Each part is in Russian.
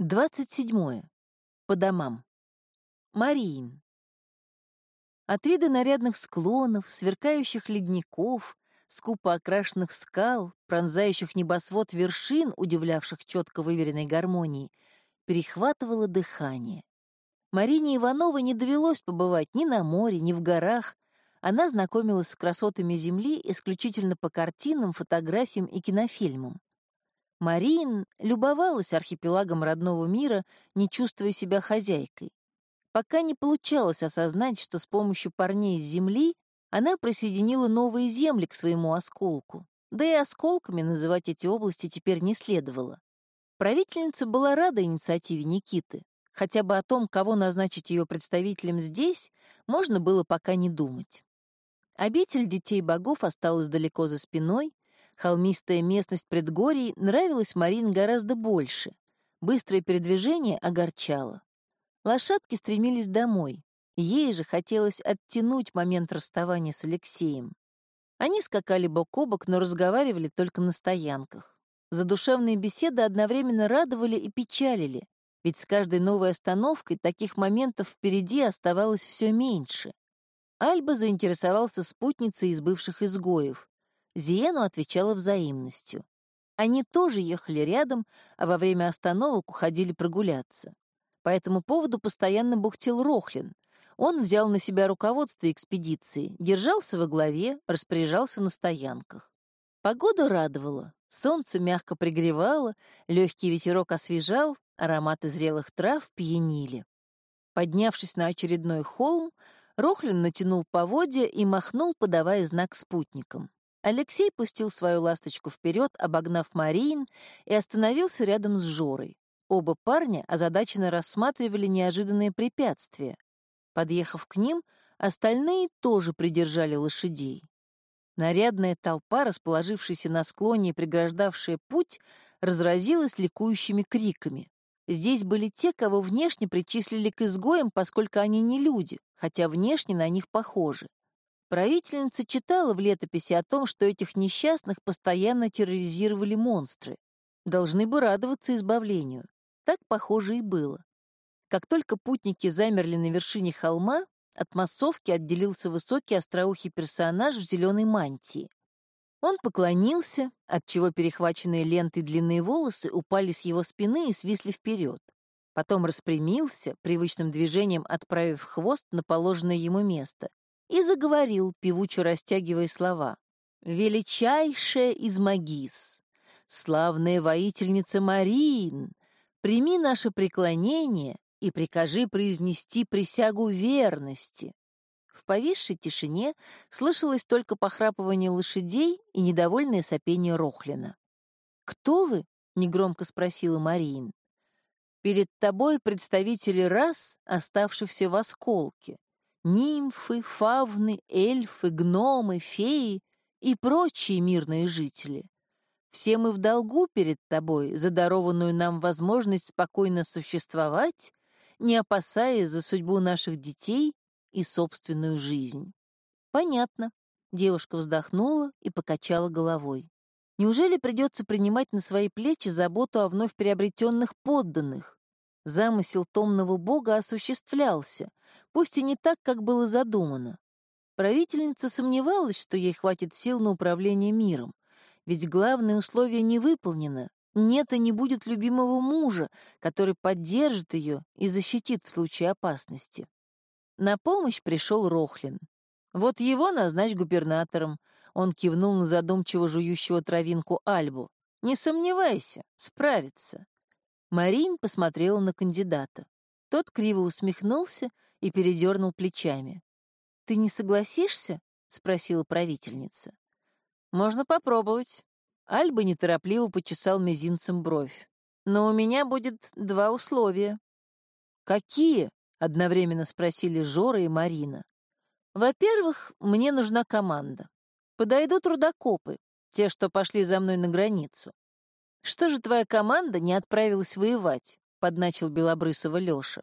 27. По домам. Мариин. От вида нарядных склонов, сверкающих ледников, скупо окрашенных скал, пронзающих небосвод вершин, удивлявших четко выверенной гармонией, перехватывало дыхание. Марине Ивановой не довелось побывать ни на море, ни в горах. Она знакомилась с красотами Земли исключительно по картинам, фотографиям и кинофильмам. Марин любовалась архипелагом родного мира, не чувствуя себя хозяйкой. Пока не получалось осознать, что с помощью парней с земли она присоединила новые земли к своему осколку. Да и осколками называть эти области теперь не следовало. Правительница была рада инициативе Никиты. Хотя бы о том, кого назначить ее представителем здесь, можно было пока не думать. Обитель детей богов осталась далеко за спиной, Холмистая местность предгорий нравилась Марин гораздо больше. Быстрое передвижение огорчало. Лошадки стремились домой. Ей же хотелось оттянуть момент расставания с Алексеем. Они скакали бок о бок, но разговаривали только на стоянках. Задушевные беседы одновременно радовали и печалили, ведь с каждой новой остановкой таких моментов впереди оставалось все меньше. Альба заинтересовался спутницей из бывших изгоев. Зиену отвечала взаимностью. Они тоже ехали рядом, а во время остановок уходили прогуляться. По этому поводу постоянно бухтел Рохлин. Он взял на себя руководство экспедиции, держался во главе, распоряжался на стоянках. Погода радовала. Солнце мягко пригревало, легкий ветерок освежал, ароматы зрелых трав пьянили. Поднявшись на очередной холм, Рохлин натянул поводья и махнул, подавая знак спутникам. Алексей пустил свою ласточку вперед, обогнав Мариин, и остановился рядом с Жорой. Оба парня озадаченно рассматривали неожиданные препятствия. Подъехав к ним, остальные тоже придержали лошадей. Нарядная толпа, расположившаяся на склоне и преграждавшая путь, разразилась ликующими криками. Здесь были те, кого внешне причислили к изгоям, поскольку они не люди, хотя внешне на них похожи. Правительница читала в летописи о том, что этих несчастных постоянно терроризировали монстры. Должны бы радоваться избавлению. Так, похоже, и было. Как только путники замерли на вершине холма, от массовки отделился высокий остроухий персонаж в зеленой мантии. Он поклонился, отчего перехваченные лентой длинные волосы упали с его спины и свисли вперед. Потом распрямился, привычным движением отправив хвост на положенное ему место, и заговорил, певуче растягивая слова. «Величайшая из магис, славная воительница Мариин, прими наше преклонение и прикажи произнести присягу верности». В повисшей тишине слышалось только похрапывание лошадей и недовольное сопение Рохлина. «Кто вы?» — негромко спросила Мариин. «Перед тобой представители рас, оставшихся в осколке нимфы, фавны, эльфы, гномы, феи и прочие мирные жители. Все мы в долгу перед тобой за дарованную нам возможность спокойно существовать, не опасаясь за судьбу наших детей и собственную жизнь. Понятно. Девушка вздохнула и покачала головой. Неужели придется принимать на свои плечи заботу о вновь приобретенных подданных? Замысел томного бога осуществлялся, пусть и не так, как было задумано. Правительница сомневалась, что ей хватит сил на управление миром, ведь главное условие не выполнено. Нет и не будет любимого мужа, который поддержит ее и защитит в случае опасности. На помощь пришел Рохлин. Вот его назначь губернатором. Он кивнул на задумчиво жующего травинку Альбу. Не сомневайся, справится. Марин посмотрела на кандидата. Тот криво усмехнулся и передернул плечами. «Ты не согласишься?» — спросила правительница. «Можно попробовать». Альба неторопливо почесал мизинцем бровь. «Но у меня будет два условия». «Какие?» — одновременно спросили Жора и Марина. «Во-первых, мне нужна команда. Подойдут рудокопы, те, что пошли за мной на границу. «Что же твоя команда не отправилась воевать?» — подначил Белобрысова Лёша.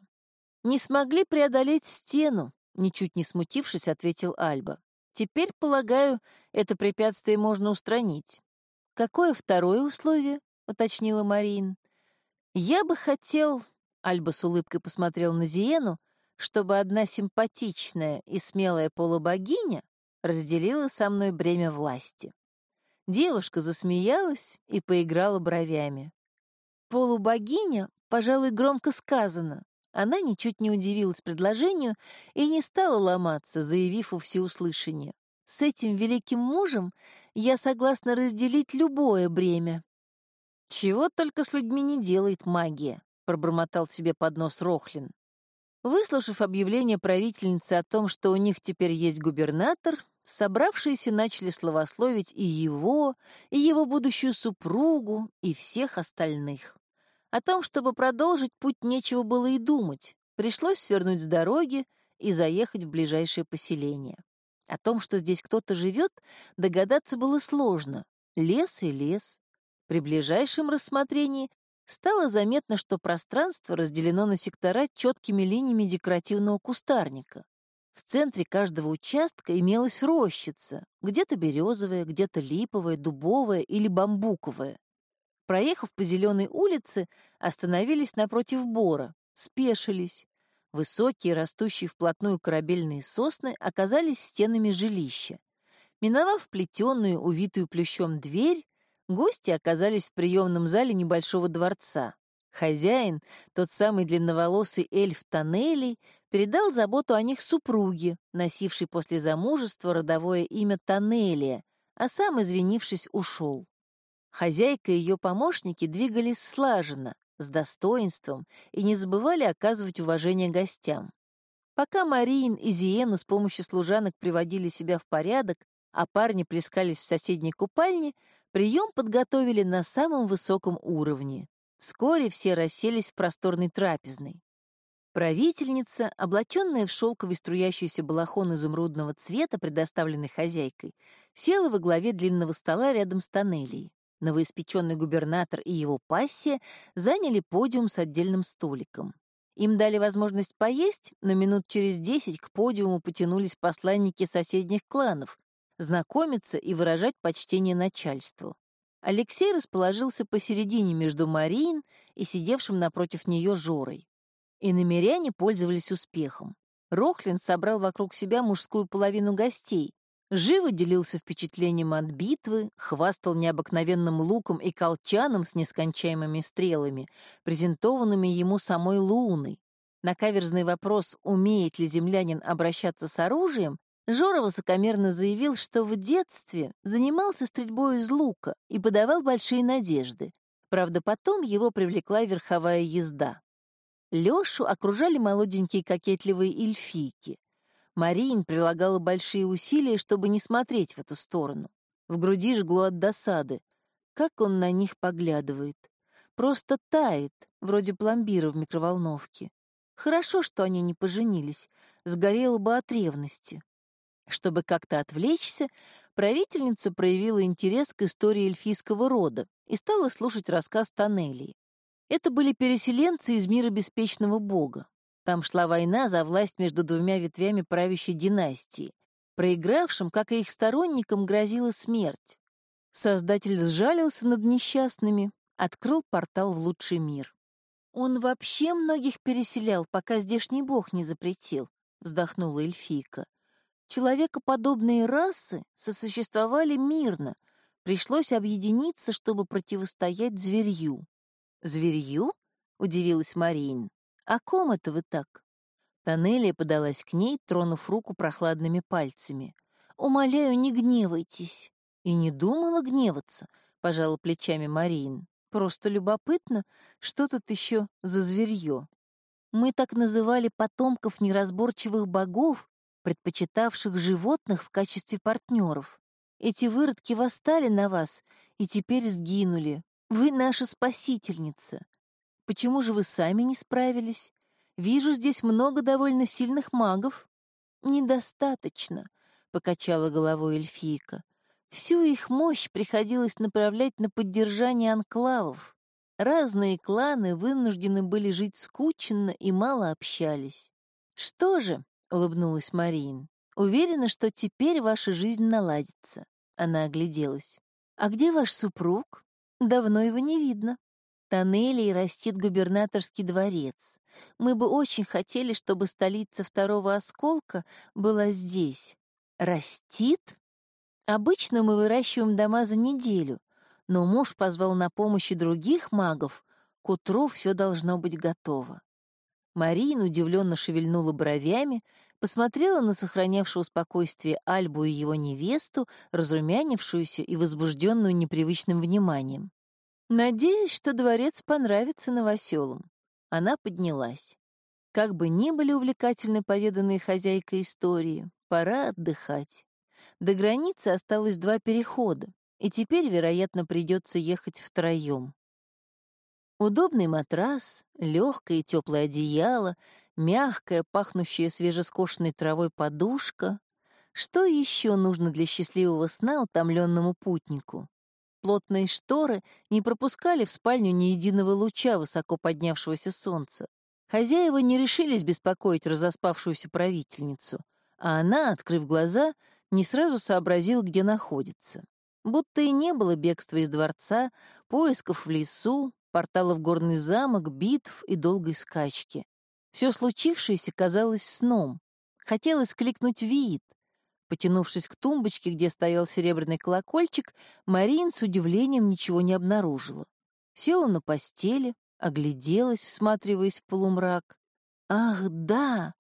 «Не смогли преодолеть стену», — ничуть не смутившись, ответил Альба. «Теперь, полагаю, это препятствие можно устранить». «Какое второе условие?» — уточнила Марин. Я бы хотел, Альба с улыбкой посмотрел на Зиену, чтобы одна симпатичная и смелая полубогиня разделила со мной бремя власти. Девушка засмеялась и поиграла бровями. Полубогиня, пожалуй, громко сказано. Она ничуть не удивилась предложению и не стала ломаться, заявив у всеуслышания. С этим великим мужем я согласна разделить любое бремя. Чего только с людьми не делает магия, пробормотал себе под нос Рохлин. Выслушав объявление правительницы о том, что у них теперь есть губернатор, собравшиеся начали словословить и его, и его будущую супругу, и всех остальных. О том, чтобы продолжить путь, нечего было и думать. Пришлось свернуть с дороги и заехать в ближайшее поселение. О том, что здесь кто-то живет, догадаться было сложно. Лес и лес. При ближайшем рассмотрении стало заметно, что пространство разделено на сектора четкими линиями декоративного кустарника. В центре каждого участка имелась рощица, где-то березовая, где-то липовая, дубовая или бамбуковая. Проехав по зеленой улице, остановились напротив бора, спешились. Высокие, растущие вплотную корабельные сосны оказались стенами жилища. Миновав плетеную, увитую плющом дверь, Гости оказались в приемном зале небольшого дворца. Хозяин, тот самый длинноволосый эльф Тоннелей, передал заботу о них супруге, носившей после замужества родовое имя Тоннелия, а сам, извинившись, ушел. Хозяйка и ее помощники двигались слаженно, с достоинством и не забывали оказывать уважение гостям. Пока Мариин и Зиену с помощью служанок приводили себя в порядок, а парни плескались в соседней купальне, Прием подготовили на самом высоком уровне. Вскоре все расселись в просторной трапезной. Правительница, облаченная в шелковый струящийся балахон изумрудного цвета, предоставленный хозяйкой, села во главе длинного стола рядом с тоннелей. Новоиспеченный губернатор и его пассия заняли подиум с отдельным столиком. Им дали возможность поесть, но минут через десять к подиуму потянулись посланники соседних кланов, знакомиться и выражать почтение начальству. Алексей расположился посередине между Мариин и сидевшим напротив нее Жорой. И намеряне пользовались успехом. Рохлин собрал вокруг себя мужскую половину гостей, живо делился впечатлением от битвы, хвастал необыкновенным луком и колчаном с нескончаемыми стрелами, презентованными ему самой Луной. На каверзный вопрос, умеет ли землянин обращаться с оружием, Жора высокомерно заявил, что в детстве занимался стрельбой из лука и подавал большие надежды. Правда, потом его привлекла верховая езда. Лёшу окружали молоденькие кокетливые эльфийки. Марин прилагала большие усилия, чтобы не смотреть в эту сторону. В груди жгло от досады. Как он на них поглядывает. Просто тает, вроде пломбира в микроволновке. Хорошо, что они не поженились, сгорела бы от ревности. Чтобы как-то отвлечься, правительница проявила интерес к истории эльфийского рода и стала слушать рассказ Тоннелии. Это были переселенцы из мира беспечного бога. Там шла война за власть между двумя ветвями правящей династии. Проигравшим, как и их сторонникам, грозила смерть. Создатель сжалился над несчастными, открыл портал в лучший мир. «Он вообще многих переселял, пока здешний бог не запретил», — вздохнула эльфийка. Человекоподобные расы сосуществовали мирно, пришлось объединиться, чтобы противостоять зверью. «Зверью?» — удивилась Марин. «О ком это вы так?» Тоннелия подалась к ней, тронув руку прохладными пальцами. «Умоляю, не гневайтесь». «И не думала гневаться», — пожала плечами Марин. «Просто любопытно, что тут еще за зверье?» Мы так называли потомков неразборчивых богов, предпочитавших животных в качестве партнеров. Эти выродки восстали на вас и теперь сгинули. Вы наша спасительница. Почему же вы сами не справились? Вижу здесь много довольно сильных магов. Недостаточно, — покачала головой эльфийка. Всю их мощь приходилось направлять на поддержание анклавов. Разные кланы вынуждены были жить скученно и мало общались. Что же, — улыбнулась Марин. «Уверена, что теперь ваша жизнь наладится». Она огляделась. «А где ваш супруг? Давно его не видно». тоннелей растит губернаторский дворец. Мы бы очень хотели, чтобы столица второго осколка была здесь. Растит? Обычно мы выращиваем дома за неделю, но муж позвал на помощь и других магов. К утру все должно быть готово. Марина удивленно шевельнула бровями, посмотрела на сохранявшего спокойствие Альбу и его невесту, разрумянившуюся и возбужденную непривычным вниманием. Надеюсь, что дворец понравится новоселам. Она поднялась. Как бы ни были увлекательны поведанные хозяйкой истории, пора отдыхать. До границы осталось два перехода, и теперь, вероятно, придется ехать втроем. Удобный матрас, легкое и теплое одеяло, мягкая, пахнущая свежескошенной травой подушка. Что еще нужно для счастливого сна утомленному путнику? Плотные шторы не пропускали в спальню ни единого луча высоко поднявшегося солнца. Хозяева не решились беспокоить разоспавшуюся правительницу, а она, открыв глаза, не сразу сообразила, где находится. Будто и не было бегства из дворца, поисков в лесу, портала в горный замок, битв и долгой скачки. Все случившееся казалось сном. Хотелось кликнуть вид, Потянувшись к тумбочке, где стоял серебряный колокольчик, Марин с удивлением ничего не обнаружила. Села на постели, огляделась, всматриваясь в полумрак. «Ах, да!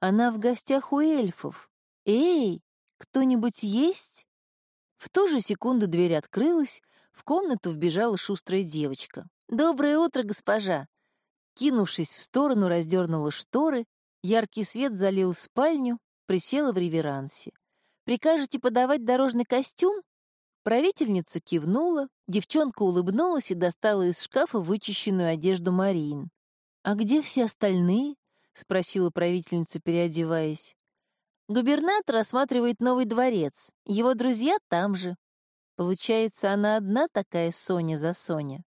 Она в гостях у эльфов! Эй, кто-нибудь есть?» В ту же секунду дверь открылась, в комнату вбежала шустрая девочка. «Доброе утро, госпожа!» Кинувшись в сторону, раздернула шторы, яркий свет залил спальню, присела в реверансе. Прикажете подавать дорожный костюм?» Правительница кивнула, девчонка улыбнулась и достала из шкафа вычищенную одежду Марин. «А где все остальные?» — спросила правительница, переодеваясь. «Губернатор осматривает новый дворец. Его друзья там же. Получается, она одна такая Соня за Соня».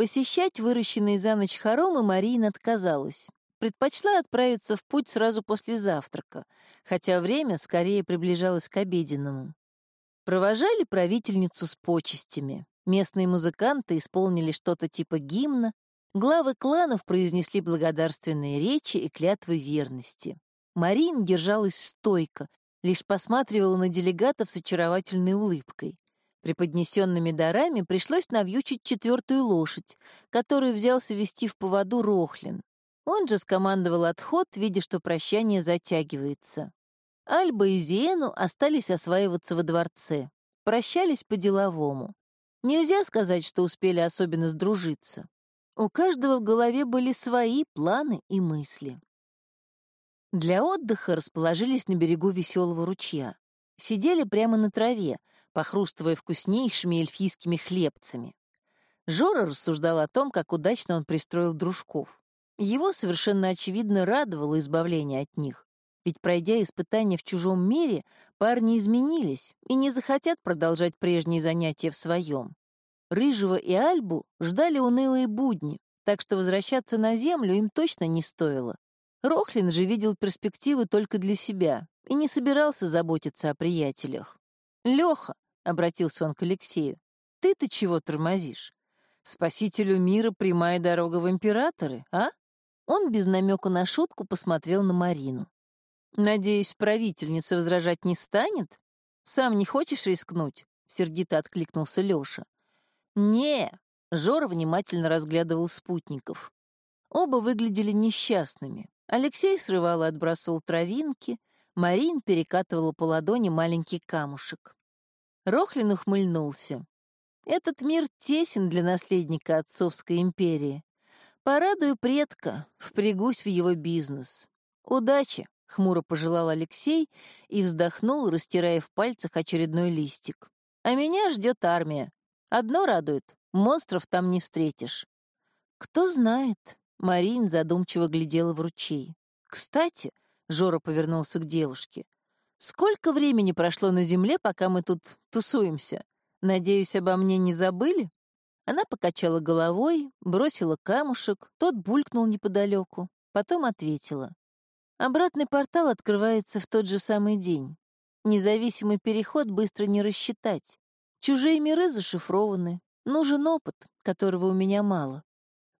Посещать выращенные за ночь хоромы Марина отказалась предпочла отправиться в путь сразу после завтрака, хотя время скорее приближалось к обеденному. Провожали правительницу с почестями. Местные музыканты исполнили что-то типа гимна, главы кланов произнесли благодарственные речи и клятвы верности. Марин держалась стойко, лишь посматривала на делегатов с очаровательной улыбкой. Преподнесенными дарами пришлось навьючить четвертую лошадь, которую взялся вести в поводу Рохлин. Он же скомандовал отход, видя, что прощание затягивается. Альба и Зиену остались осваиваться во дворце. Прощались по-деловому. Нельзя сказать, что успели особенно сдружиться. У каждого в голове были свои планы и мысли. Для отдыха расположились на берегу веселого ручья. Сидели прямо на траве, похрустывая вкуснейшими эльфийскими хлебцами. Жора рассуждал о том, как удачно он пристроил дружков. Его совершенно очевидно радовало избавление от них, ведь, пройдя испытания в чужом мире, парни изменились и не захотят продолжать прежние занятия в своем. Рыжего и Альбу ждали унылые будни, так что возвращаться на землю им точно не стоило. Рохлин же видел перспективы только для себя и не собирался заботиться о приятелях. «Леха», — обратился он к Алексею, — «ты-то чего тормозишь? Спасителю мира прямая дорога в императоры, а?» Он без намека на шутку посмотрел на Марину. «Надеюсь, правительница возражать не станет? Сам не хочешь рискнуть?» — сердито откликнулся Лёша. «Не!» — Жора внимательно разглядывал спутников. Оба выглядели несчастными. Алексей срывал и отбрасывал травинки, Марин перекатывала по ладони маленький камушек. Рохлин ухмыльнулся. «Этот мир тесен для наследника отцовской империи. Порадую предка, впрягусь в его бизнес. Удачи, — хмуро пожелал Алексей и вздохнул, растирая в пальцах очередной листик. А меня ждет армия. Одно радует — монстров там не встретишь. Кто знает, — Марин задумчиво глядела в ручей. Кстати, — Жора повернулся к девушке, — сколько времени прошло на земле, пока мы тут тусуемся? Надеюсь, обо мне не забыли? Она покачала головой, бросила камушек, тот булькнул неподалеку, потом ответила. Обратный портал открывается в тот же самый день. Независимый переход быстро не рассчитать. Чужие миры зашифрованы. Нужен опыт, которого у меня мало.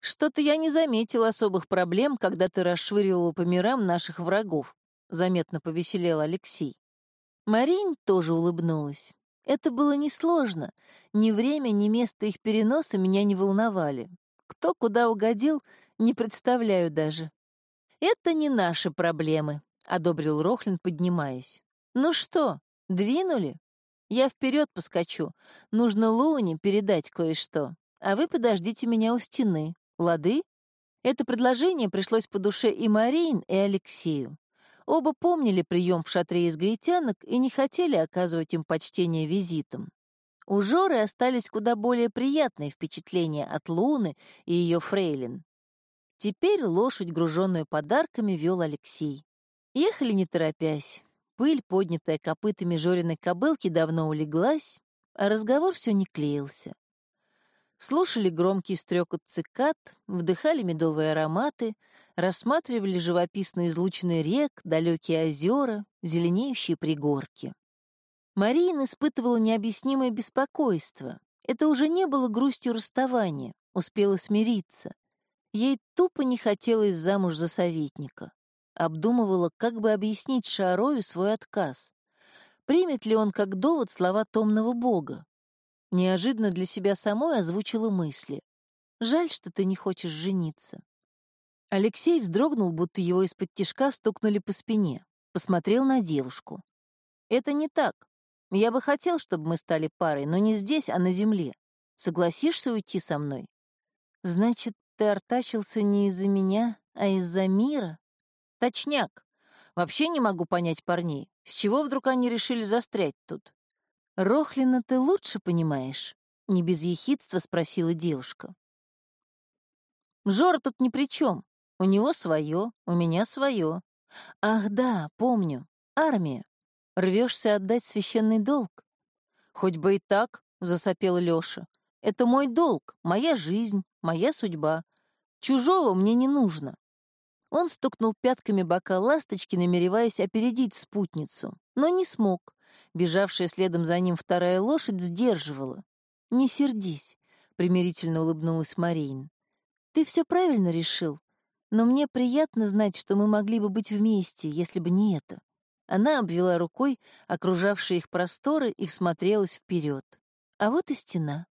«Что-то я не заметил особых проблем, когда ты расшвыривала по мирам наших врагов», — заметно повеселел Алексей. Марин тоже улыбнулась. Это было несложно. Ни время, ни место их переноса меня не волновали. Кто куда угодил, не представляю даже. «Это не наши проблемы», — одобрил Рохлин, поднимаясь. «Ну что, двинули? Я вперед поскочу. Нужно Луне передать кое-что. А вы подождите меня у стены. Лады?» Это предложение пришлось по душе и Марин, и Алексею. Оба помнили прием в шатре из гаитянок и не хотели оказывать им почтение визитом. У Жоры остались куда более приятные впечатления от Луны и ее фрейлин. Теперь лошадь, груженную подарками, вел Алексей. Ехали не торопясь. Пыль, поднятая копытами Жориной кобылки, давно улеглась, а разговор все не клеился. Слушали громкий стрекот цикад, вдыхали медовые ароматы, рассматривали живописные излучины рек, далекие озера, зеленеющие пригорки. Марин испытывала необъяснимое беспокойство. Это уже не было грустью расставания, успела смириться. Ей тупо не хотелось замуж за советника. Обдумывала, как бы объяснить Шарою свой отказ. Примет ли он как довод слова томного бога? Неожиданно для себя самой озвучила мысли. «Жаль, что ты не хочешь жениться». Алексей вздрогнул, будто его из-под тишка стукнули по спине. Посмотрел на девушку. «Это не так. Я бы хотел, чтобы мы стали парой, но не здесь, а на земле. Согласишься уйти со мной?» «Значит, ты артачился не из-за меня, а из-за мира? Точняк. Вообще не могу понять парней. С чего вдруг они решили застрять тут? Рохлина ты лучше понимаешь? Не без ехидства спросила девушка. Жора тут ни при чем. У него свое, у меня свое. Ах да, помню. Армия. Рвешься отдать священный долг. Хоть бы и так, засопел Лёша. Это мой долг, моя жизнь, моя судьба. Чужого мне не нужно. Он стукнул пятками бока ласточки, намереваясь опередить спутницу, но не смог. Бежавшая следом за ним вторая лошадь сдерживала. «Не сердись», — примирительно улыбнулась Марин. «Ты все правильно решил, но мне приятно знать, что мы могли бы быть вместе, если бы не это». Она обвела рукой окружавшие их просторы и всмотрелась вперед. А вот и стена.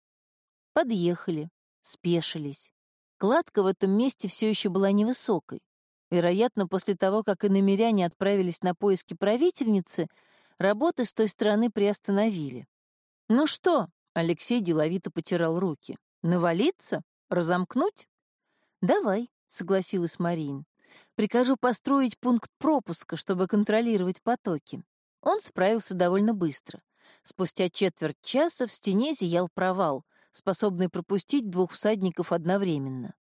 Подъехали, спешились. Кладка в этом месте все еще была невысокой. Вероятно, после того, как иномеряне отправились на поиски правительницы, работы с той стороны приостановили. «Ну что?» — Алексей деловито потирал руки. «Навалиться? Разомкнуть?» «Давай», — согласилась Марин. «Прикажу построить пункт пропуска, чтобы контролировать потоки». Он справился довольно быстро. Спустя четверть часа в стене зиял провал — способный пропустить двух всадников одновременно.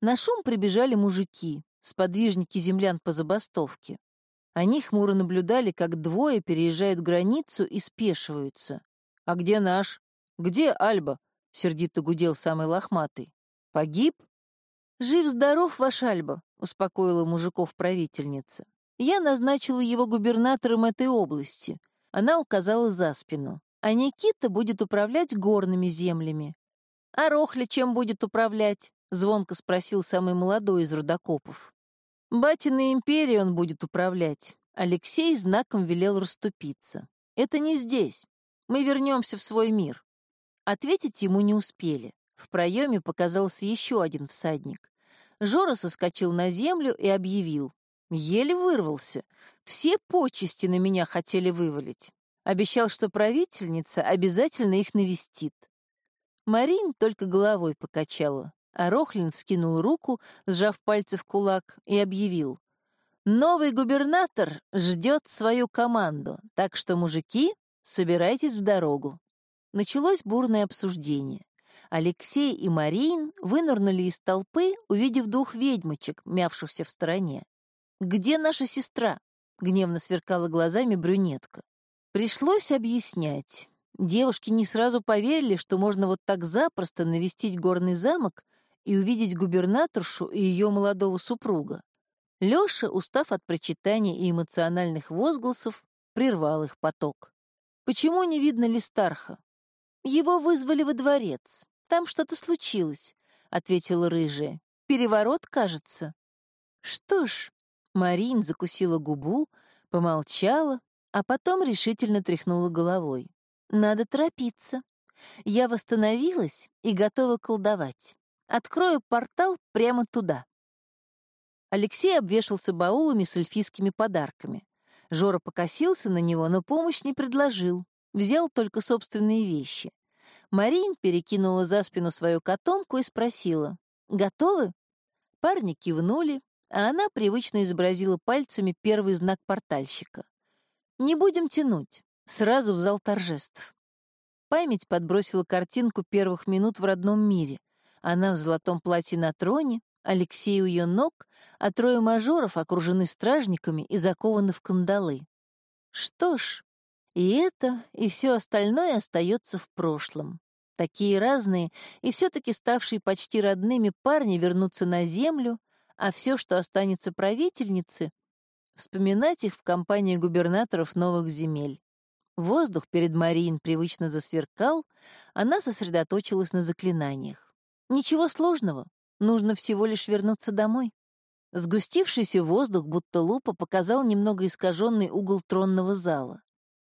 На шум прибежали мужики, сподвижники землян по забастовке. Они хмуро наблюдали, как двое переезжают границу и спешиваются. «А где наш? Где Альба?» — сердито гудел самый лохматый. «Погиб?» «Жив-здоров, ваш Альба», — успокоила мужиков правительница. «Я назначила его губернатором этой области». Она указала за спину а Никита будет управлять горными землями. «А Рохля чем будет управлять?» — звонко спросил самый молодой из рудокопов. «Батиной империей он будет управлять». Алексей знаком велел расступиться. «Это не здесь. Мы вернемся в свой мир». Ответить ему не успели. В проеме показался еще один всадник. Жора соскочил на землю и объявил. Еле вырвался. Все почести на меня хотели вывалить. Обещал, что правительница обязательно их навестит. Марин только головой покачала, а Рохлин вскинул руку, сжав пальцы в кулак, и объявил. «Новый губернатор ждет свою команду, так что, мужики, собирайтесь в дорогу». Началось бурное обсуждение. Алексей и Марин вынырнули из толпы, увидев двух ведьмочек, мявшихся в стороне. «Где наша сестра?» — гневно сверкала глазами брюнетка. Пришлось объяснять. Девушки не сразу поверили, что можно вот так запросто навестить горный замок и увидеть губернаторшу и ее молодого супруга. Лёша, устав от прочитания и эмоциональных возгласов, прервал их поток. «Почему не видно Листарха?» «Его вызвали во дворец. Там что-то случилось», — ответила рыжая. Переворот, кажется. Что ж, Марин закусила губу, помолчала, а потом решительно тряхнула головой. Надо торопиться. Я восстановилась и готова колдовать. Открою портал прямо туда. Алексей обвешался баулами с эльфийскими подарками. Жора покосился на него, но помощь не предложил. Взял только собственные вещи. Марин перекинула за спину свою котомку и спросила. «Готовы?» Парни кивнули, а она привычно изобразила пальцами первый знак портальщика. «Не будем тянуть. Сразу в зал торжеств». Память подбросила картинку первых минут в родном мире. Она в золотом платье на троне, Алексей у ее ног, а трое мажоров окружены стражниками и закованы в кандалы. Что ж, и это, и все остальное остается в прошлом. Такие разные и все-таки ставшие почти родными парни вернутся на землю, а все, что останется правительнице, вспоминать их в компании губернаторов новых земель. Воздух перед Марией привычно засверкал, она сосредоточилась на заклинаниях. Ничего сложного, нужно всего лишь вернуться домой. Сгустившийся воздух, будто лупа, показал немного искаженный угол тронного зала.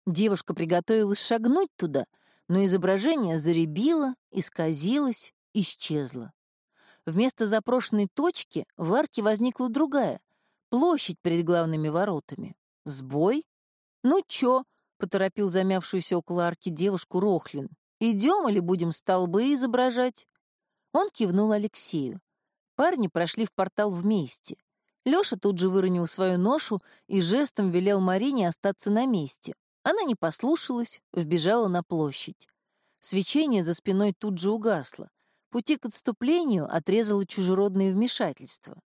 Девушка приготовилась шагнуть туда, но изображение заребило, исказилось, исчезло. Вместо запрошенной точки в арке возникла другая — площадь перед главными воротами. Сбой? Ну чё, — поторопил замявшуюся около арки девушку Рохлин. «Идем или будем столбы изображать?» Он кивнул Алексею. Парни прошли в портал вместе. Лёша тут же выронил свою ношу и жестом велел Марине остаться на месте. Она не послушалась, вбежала на площадь. Свечение за спиной тут же угасло. Пути к отступлению отрезало чужеродное вмешательство.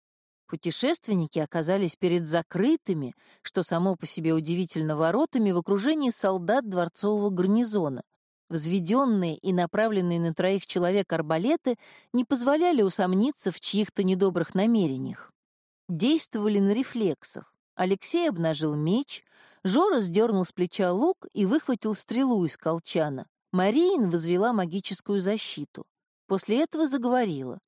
Путешественники оказались перед закрытыми, что само по себе удивительно, воротами в окружении солдат дворцового гарнизона. Взведенные и направленные на троих человек арбалеты не позволяли усомниться в чьих-то недобрых намерениях. Действовали на рефлексах. Алексей обнажил меч, Жора сдернул с плеча лук и выхватил стрелу из колчана. Мариин возвела магическую защиту. После этого заговорила.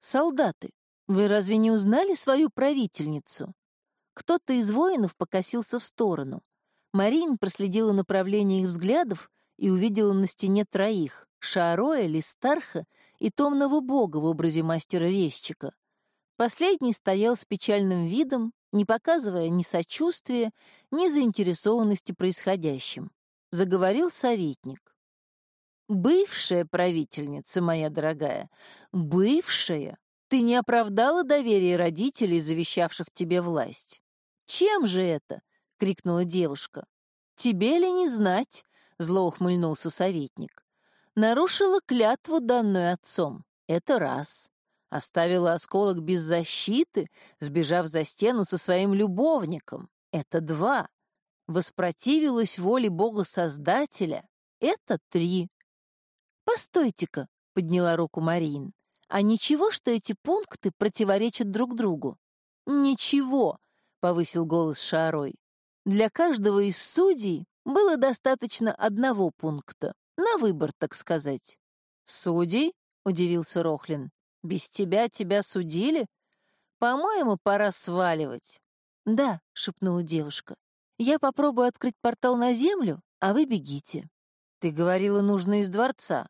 «Солдаты, вы разве не узнали свою правительницу?» Кто-то из воинов покосился в сторону. Марин проследила направление их взглядов и увидела на стене троих — Шаароя, Листарха и томного бога в образе мастера-резчика. Последний стоял с печальным видом, не показывая ни сочувствия, ни заинтересованности происходящим. Заговорил советник. «Бывшая правительница, моя дорогая, бывшая, ты не оправдала доверие родителей, завещавших тебе власть. Чем же это? крикнула девушка. Тебе ли не знать? зло ухмыльнулся советник. Нарушила клятву, данную отцом. Это раз. Оставила осколок без защиты, сбежав за стену со своим любовником. Это два. Воспротивилась воле Бога-Создателя. Это три. «Постойте-ка», — подняла руку Марин. А ничего, что эти пункты противоречат друг другу? Ничего, повысил голос Шарой. Для каждого из судей было достаточно одного пункта. На выбор, так сказать. Судей? удивился Рохлин. Без тебя тебя судили? По-моему, пора сваливать. Да, шепнула девушка. Я попробую открыть портал на землю, а вы бегите. Ты говорила, нужно из дворца.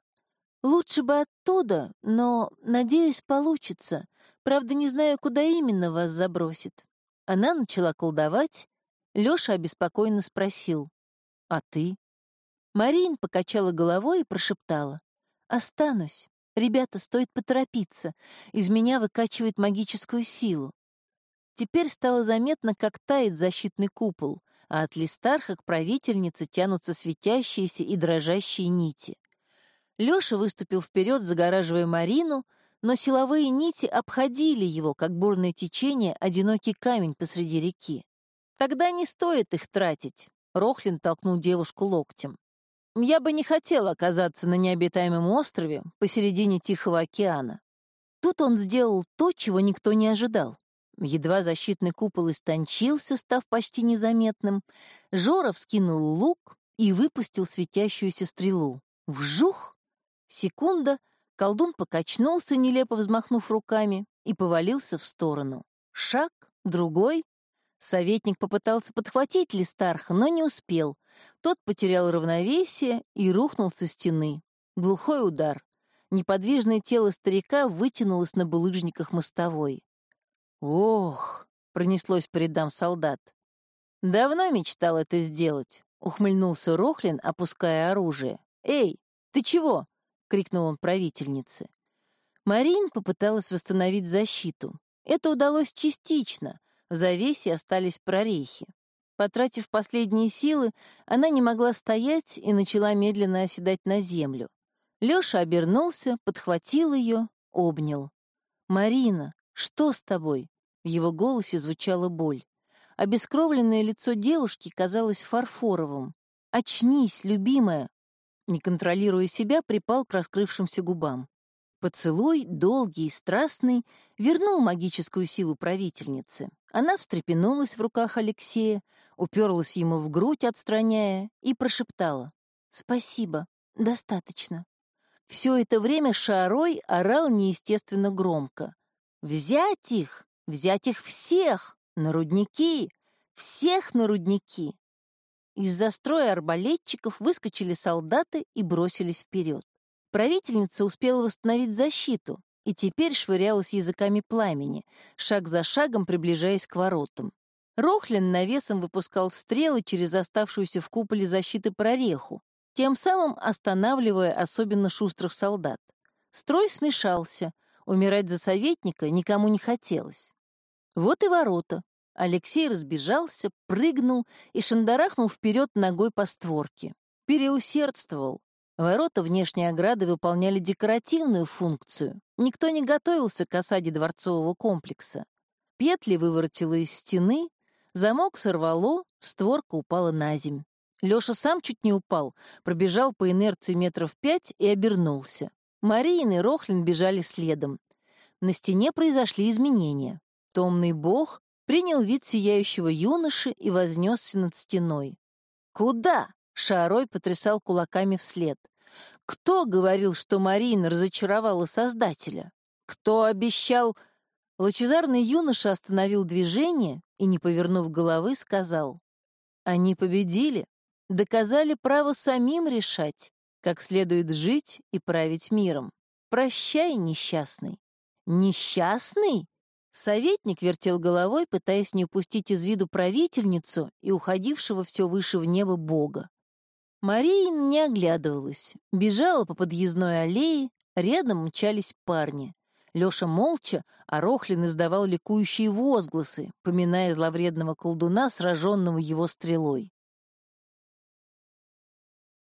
Лучше бы оттуда, но, надеюсь, получится. Правда, не знаю, куда именно вас забросит. Она начала колдовать. Лёша обеспокоенно спросил. «А ты?» Марин покачала головой и прошептала. «Останусь. Ребята, стоит поторопиться. Из меня выкачивает магическую силу». Теперь стало заметно, как тает защитный купол, а от листарха к правительнице тянутся светящиеся и дрожащие нити. Лёша выступил вперед, загораживая Марину, но силовые нити обходили его, как бурное течение, одинокий камень посреди реки. Тогда не стоит их тратить. Рохлин толкнул девушку локтем. Я бы не хотел оказаться на необитаемом острове посередине Тихого океана. Тут он сделал то, чего никто не ожидал. Едва защитный купол истончился, став почти незаметным, Жоров скинул лук и выпустил светящуюся стрелу. Вжух! Секунда, колдун покачнулся, нелепо взмахнув руками, и повалился в сторону. Шаг, другой. Советник попытался подхватить Листарха, но не успел. Тот потерял равновесие и рухнул со стены. Глухой удар. Неподвижное тело старика вытянулось на булыжниках мостовой. «Ох!» — пронеслось по рядам солдат. «Давно мечтал это сделать», — ухмыльнулся Рохлин, опуская оружие. «Эй, ты чего?» — крикнул он правительнице. Марин попыталась восстановить защиту. Это удалось частично, в завесе остались прорехи. Потратив последние силы, она не могла стоять и начала медленно оседать на землю. Лёша обернулся, подхватил ее, обнял. «Марина, что с тобой?» В его голосе звучала боль. Обескровленное лицо девушки казалось фарфоровым. «Очнись, любимая!» Не контролируя себя, припал к раскрывшимся губам. Поцелуй, долгий и страстный, вернул магическую силу правительницы. Она встрепенулась в руках Алексея, уперлась ему в грудь, отстраняя, и прошептала. «Спасибо, достаточно». Все это время Шарой орал неестественно громко. «Взять их! Взять их всех! На рудники! Всех на рудники!» Из-за строя арбалетчиков выскочили солдаты и бросились вперед. Правительница успела восстановить защиту и теперь швырялась языками пламени, шаг за шагом приближаясь к воротам. Рохлин навесом выпускал стрелы через оставшуюся в куполе защиты прореху, тем самым останавливая особенно шустрых солдат. Строй смешался, умирать за советника никому не хотелось. Вот и ворота. Алексей разбежался, прыгнул и шандарахнул вперед ногой по створке. Переусердствовал, Ворота внешней ограды выполняли декоративную функцию. Никто не готовился к осаде дворцового комплекса. Петли выворотило из стены, замок сорвало, створка упала на земь. Лёша сам чуть не упал, пробежал по инерции метров пять и обернулся. Мариин и Рохлин бежали следом. На стене произошли изменения. Томный бог принял вид сияющего юноши и вознесся над стеной. «Куда?» Шарой потрясал кулаками вслед. Кто говорил, что Марина разочаровала Создателя? Кто обещал... Лучезарный юноша остановил движение и, не повернув головы, сказал. Они победили, доказали право самим решать, как следует жить и править миром. Прощай, несчастный. Несчастный? Советник вертел головой, пытаясь не упустить из виду правительницу и уходившего все выше в небо Бога. Мария не оглядывалась, бежала по подъездной аллее, рядом мчались парни. Лёша молча, а Рохлин издавал ликующие возгласы, поминая зловредного колдуна, сраженного его стрелой.